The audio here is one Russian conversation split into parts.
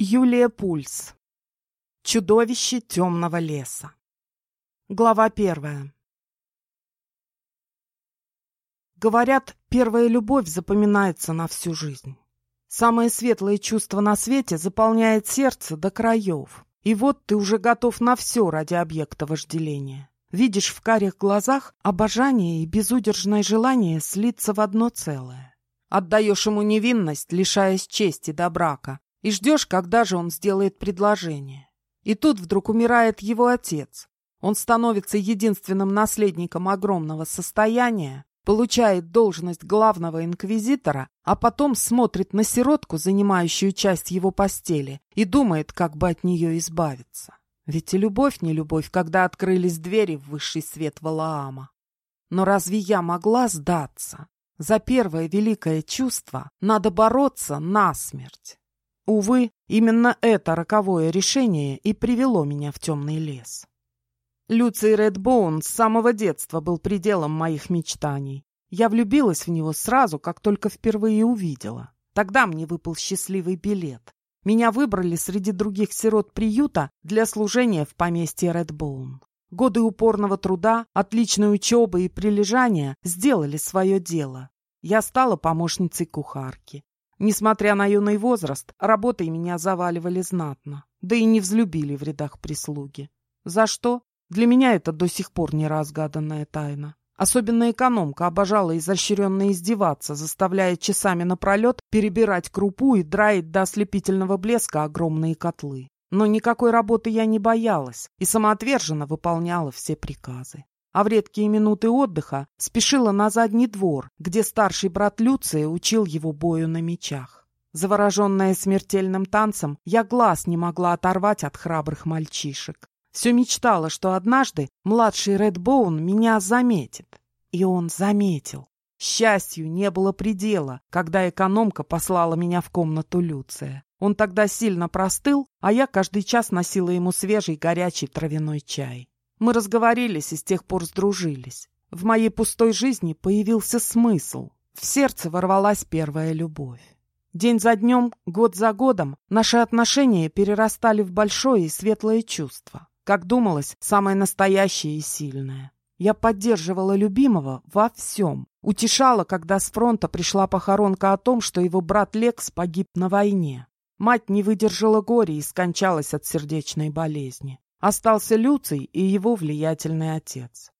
Юлия Пульс. Чудовище темного леса. Глава первая. Говорят, первая любовь запоминается на всю жизнь. Самое светлое чувство на свете заполняет сердце до краев. И вот ты уже готов на все ради объекта вожделения. Видишь в карих глазах обожание и безудержное желание слиться в одно целое. Отдаешь ему невинность, лишаясь чести до брака, и ждешь, когда же он сделает предложение. И тут вдруг умирает его отец. Он становится единственным наследником огромного состояния, получает должность главного инквизитора, а потом смотрит на сиротку, занимающую часть его постели, и думает, как бы от нее избавиться. Ведь и любовь не любовь, когда открылись двери в высший свет Валаама. Но разве я могла сдаться? За первое великое чувство надо бороться насмерть. Увы, именно это роковое решение и привело меня в темный лес. Люций Редбоун с самого детства был пределом моих мечтаний. Я влюбилась в него сразу, как только впервые увидела. Тогда мне выпал счастливый билет. Меня выбрали среди других сирот приюта для служения в поместье Редбоун. Годы упорного труда, отличной учебы и прилежания сделали свое дело. Я стала помощницей кухарки. Несмотря на юный возраст, работой меня заваливали знатно, да и не взлюбили в рядах прислуги. За что? Для меня это до сих пор неразгаданная тайна. Особенно экономка обожала изощренно издеваться, заставляя часами напролет перебирать крупу и драить до ослепительного блеска огромные котлы. Но никакой работы я не боялась и самоотверженно выполняла все приказы а в редкие минуты отдыха спешила на задний двор, где старший брат Люция учил его бою на мечах. Завороженная смертельным танцем, я глаз не могла оторвать от храбрых мальчишек. Все мечтала, что однажды младший Редбоун меня заметит. И он заметил. Счастью не было предела, когда экономка послала меня в комнату Люция. Он тогда сильно простыл, а я каждый час носила ему свежий горячий травяной чай. Мы разговорились и с тех пор сдружились. В моей пустой жизни появился смысл. В сердце ворвалась первая любовь. День за днем, год за годом наши отношения перерастали в большое и светлое чувство. Как думалось, самое настоящее и сильное. Я поддерживала любимого во всем. Утешала, когда с фронта пришла похоронка о том, что его брат Лекс погиб на войне. Мать не выдержала горя и скончалась от сердечной болезни. Остался Люций и его влиятельный отец.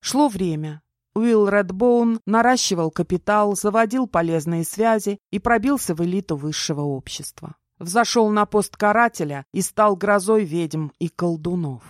Шло время. Уилл Редбоун наращивал капитал, заводил полезные связи и пробился в элиту высшего общества. Взошел на пост карателя и стал грозой ведьм и колдунов.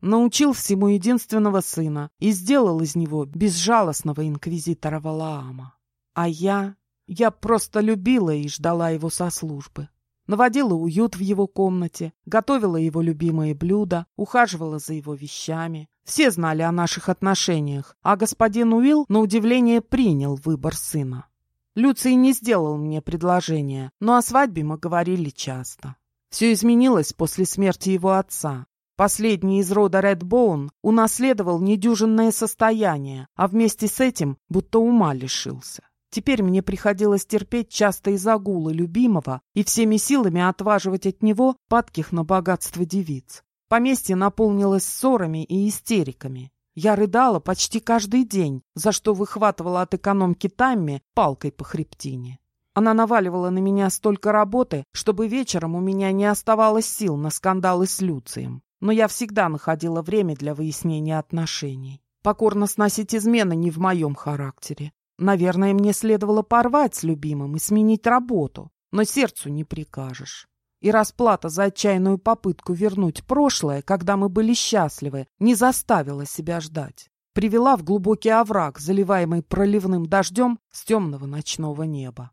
Научил всему единственного сына и сделал из него безжалостного инквизитора Валаама. А я... Я просто любила и ждала его со службы наводила уют в его комнате, готовила его любимые блюда, ухаживала за его вещами. Все знали о наших отношениях, а господин Уилл, на удивление, принял выбор сына. Люций не сделал мне предложения, но о свадьбе мы говорили часто. Все изменилось после смерти его отца. Последний из рода Редбоун унаследовал недюжинное состояние, а вместе с этим будто ума лишился. Теперь мне приходилось терпеть частые загулы любимого и всеми силами отваживать от него падких на богатство девиц. Поместье наполнилось ссорами и истериками. Я рыдала почти каждый день, за что выхватывала от экономки Тамми палкой по хребтине. Она наваливала на меня столько работы, чтобы вечером у меня не оставалось сил на скандалы с Люцием. Но я всегда находила время для выяснения отношений. Покорно сносить измены не в моем характере. Наверное, мне следовало порвать с любимым и сменить работу, но сердцу не прикажешь. И расплата за отчаянную попытку вернуть прошлое, когда мы были счастливы, не заставила себя ждать. Привела в глубокий овраг, заливаемый проливным дождем с темного ночного неба.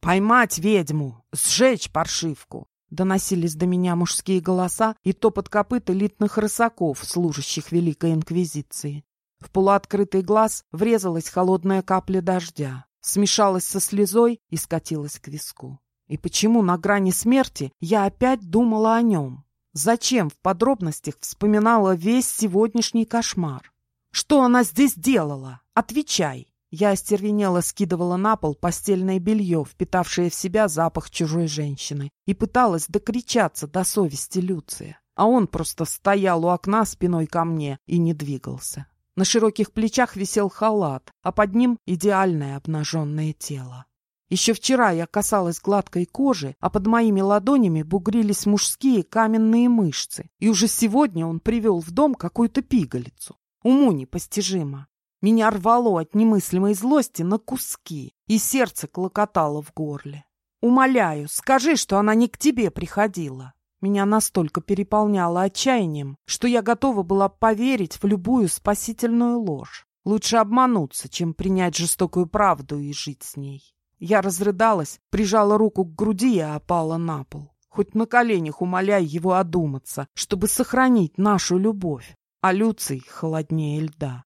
«Поймать ведьму! Сжечь паршивку!» Доносились до меня мужские голоса и топот копыт элитных рысаков, служащих Великой Инквизиции. В полуоткрытый глаз врезалась холодная капля дождя, смешалась со слезой и скатилась к виску. И почему на грани смерти я опять думала о нем? Зачем в подробностях вспоминала весь сегодняшний кошмар? Что она здесь делала? Отвечай! Я остервенело скидывала на пол постельное белье, впитавшее в себя запах чужой женщины, и пыталась докричаться до совести Люция. А он просто стоял у окна спиной ко мне и не двигался. На широких плечах висел халат, а под ним идеальное обнаженное тело. Еще вчера я касалась гладкой кожи, а под моими ладонями бугрились мужские каменные мышцы, и уже сегодня он привел в дом какую-то пигалицу. Уму непостижимо. Меня рвало от немыслимой злости на куски, и сердце клокотало в горле. «Умоляю, скажи, что она не к тебе приходила». Меня настолько переполняло отчаянием, что я готова была поверить в любую спасительную ложь. Лучше обмануться, чем принять жестокую правду и жить с ней. Я разрыдалась, прижала руку к груди и опала на пол. Хоть на коленях умоляй его одуматься, чтобы сохранить нашу любовь. А Люций холоднее льда.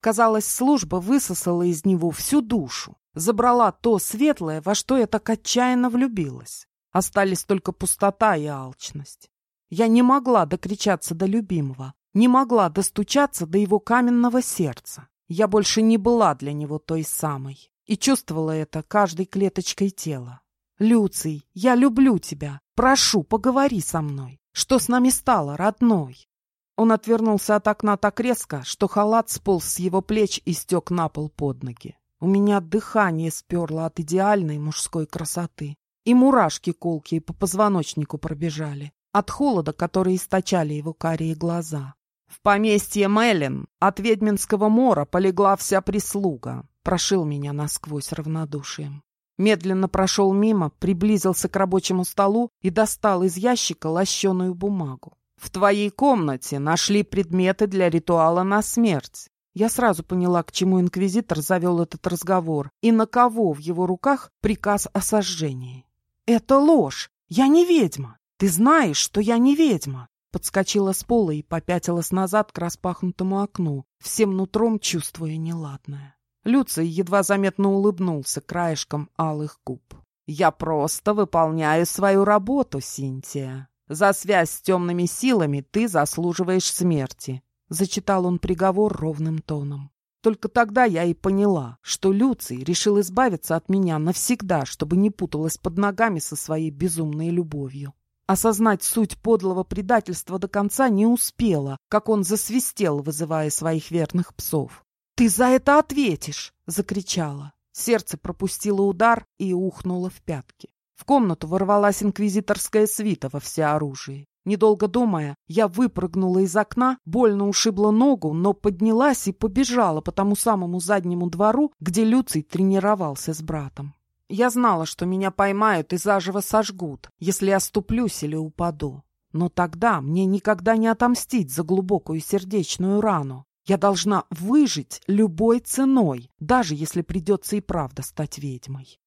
Казалось, служба высосала из него всю душу, забрала то светлое, во что я так отчаянно влюбилась. Остались только пустота и алчность. Я не могла докричаться до любимого, не могла достучаться до его каменного сердца. Я больше не была для него той самой и чувствовала это каждой клеточкой тела. «Люций, я люблю тебя. Прошу, поговори со мной. Что с нами стало, родной?» Он отвернулся от окна так резко, что халат сполз с его плеч и стек на пол под ноги. У меня дыхание сперло от идеальной мужской красоты. И мурашки колкие по позвоночнику пробежали. От холода, который источали его карие глаза. В поместье Мелин от ведьминского мора полегла вся прислуга. Прошил меня насквозь равнодушием. Медленно прошел мимо, приблизился к рабочему столу и достал из ящика лощеную бумагу. В твоей комнате нашли предметы для ритуала на смерть. Я сразу поняла, к чему инквизитор завел этот разговор и на кого в его руках приказ о сожжении. «Это ложь! Я не ведьма! Ты знаешь, что я не ведьма!» Подскочила с пола и попятилась назад к распахнутому окну, всем нутром чувствуя неладное. Люций едва заметно улыбнулся краешком алых губ. «Я просто выполняю свою работу, Синтия. За связь с темными силами ты заслуживаешь смерти», — зачитал он приговор ровным тоном. Только тогда я и поняла, что Люций решил избавиться от меня навсегда, чтобы не путалась под ногами со своей безумной любовью. Осознать суть подлого предательства до конца не успела, как он засвистел, вызывая своих верных псов. «Ты за это ответишь!» — закричала. Сердце пропустило удар и ухнуло в пятки. В комнату ворвалась инквизиторская свита во всеоружии. Недолго думая, я выпрыгнула из окна, больно ушибла ногу, но поднялась и побежала по тому самому заднему двору, где Люций тренировался с братом. Я знала, что меня поймают и заживо сожгут, если оступлюсь или упаду. Но тогда мне никогда не отомстить за глубокую сердечную рану. Я должна выжить любой ценой, даже если придется и правда стать ведьмой.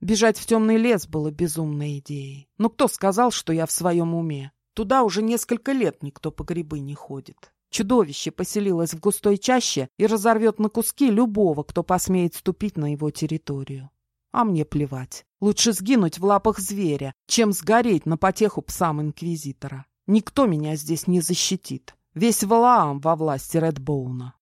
Бежать в темный лес было безумной идеей. Но кто сказал, что я в своем уме? Туда уже несколько лет никто по грибы не ходит. Чудовище поселилось в густой чаще и разорвет на куски любого, кто посмеет ступить на его территорию. А мне плевать. Лучше сгинуть в лапах зверя, чем сгореть на потеху псам Инквизитора. Никто меня здесь не защитит. Весь Валаам во власти Редбоуна.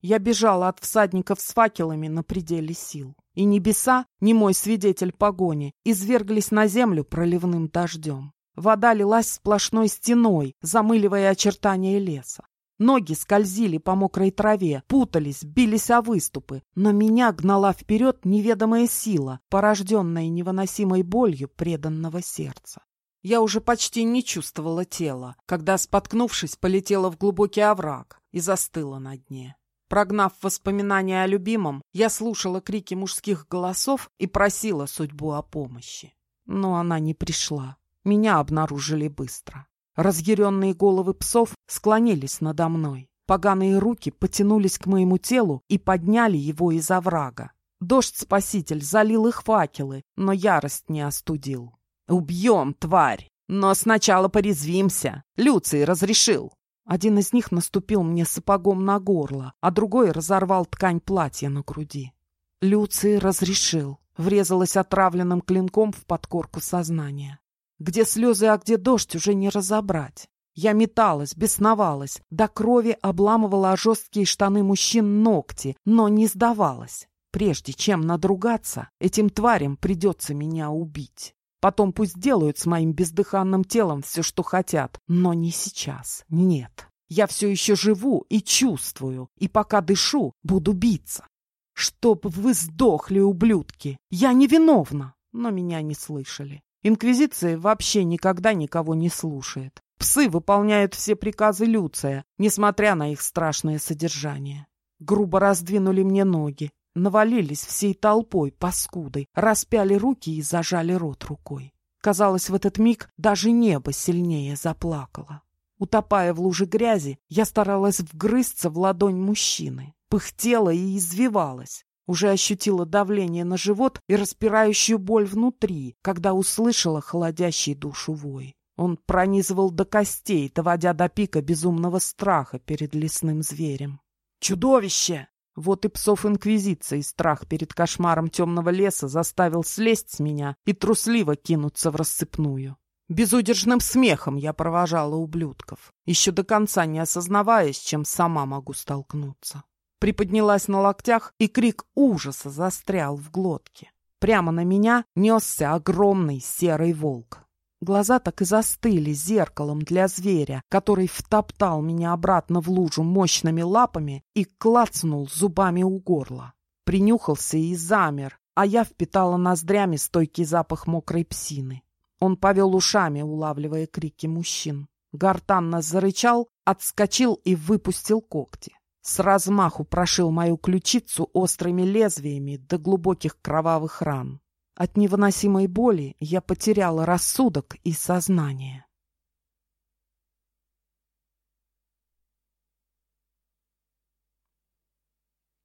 Я бежала от всадников с факелами на пределе сил и небеса, не мой свидетель погони, изверглись на землю проливным дождем. Вода лилась сплошной стеной, замыливая очертания леса. Ноги скользили по мокрой траве, путались, бились о выступы, но меня гнала вперед неведомая сила, порожденная невыносимой болью преданного сердца. Я уже почти не чувствовала тела, когда, споткнувшись, полетела в глубокий овраг и застыла на дне. Прогнав воспоминания о любимом, я слушала крики мужских голосов и просила судьбу о помощи. Но она не пришла. Меня обнаружили быстро. Разъяренные головы псов склонились надо мной. Поганые руки потянулись к моему телу и подняли его из оврага. Дождь-спаситель залил их факелы, но ярость не остудил. «Убьем, тварь! Но сначала порезвимся! Люций разрешил!» Один из них наступил мне сапогом на горло, а другой разорвал ткань платья на груди. Люций разрешил. Врезалась отравленным клинком в подкорку сознания. Где слезы, а где дождь, уже не разобрать. Я металась, бесновалась, до крови обламывала жесткие штаны мужчин ногти, но не сдавалась. Прежде чем надругаться, этим тварям придется меня убить. Потом пусть делают с моим бездыханным телом все, что хотят, но не сейчас, нет. Я все еще живу и чувствую, и пока дышу, буду биться. Чтоб вы сдохли, ублюдки! Я невиновна! Но меня не слышали. Инквизиция вообще никогда никого не слушает. Псы выполняют все приказы Люция, несмотря на их страшное содержание. Грубо раздвинули мне ноги, навалились всей толпой, паскудой, распяли руки и зажали рот рукой. Казалось, в этот миг даже небо сильнее заплакало. Утопая в луже грязи, я старалась вгрызться в ладонь мужчины пыхтела и извивалась. Уже ощутила давление на живот и распирающую боль внутри, когда услышала холодящий душу вой. Он пронизывал до костей, доводя до пика безумного страха перед лесным зверем. «Чудовище!» Вот и псов Инквизиции страх перед кошмаром темного леса заставил слезть с меня и трусливо кинуться в рассыпную. Безудержным смехом я провожала ублюдков, еще до конца не осознавая, с чем сама могу столкнуться приподнялась на локтях, и крик ужаса застрял в глотке. Прямо на меня несся огромный серый волк. Глаза так и застыли зеркалом для зверя, который втоптал меня обратно в лужу мощными лапами и клацнул зубами у горла. Принюхался и замер, а я впитала ноздрями стойкий запах мокрой псины. Он повел ушами, улавливая крики мужчин. Гортанно зарычал, отскочил и выпустил когти. С размаху прошил мою ключицу острыми лезвиями до глубоких кровавых ран. От невыносимой боли я потеряла рассудок и сознание.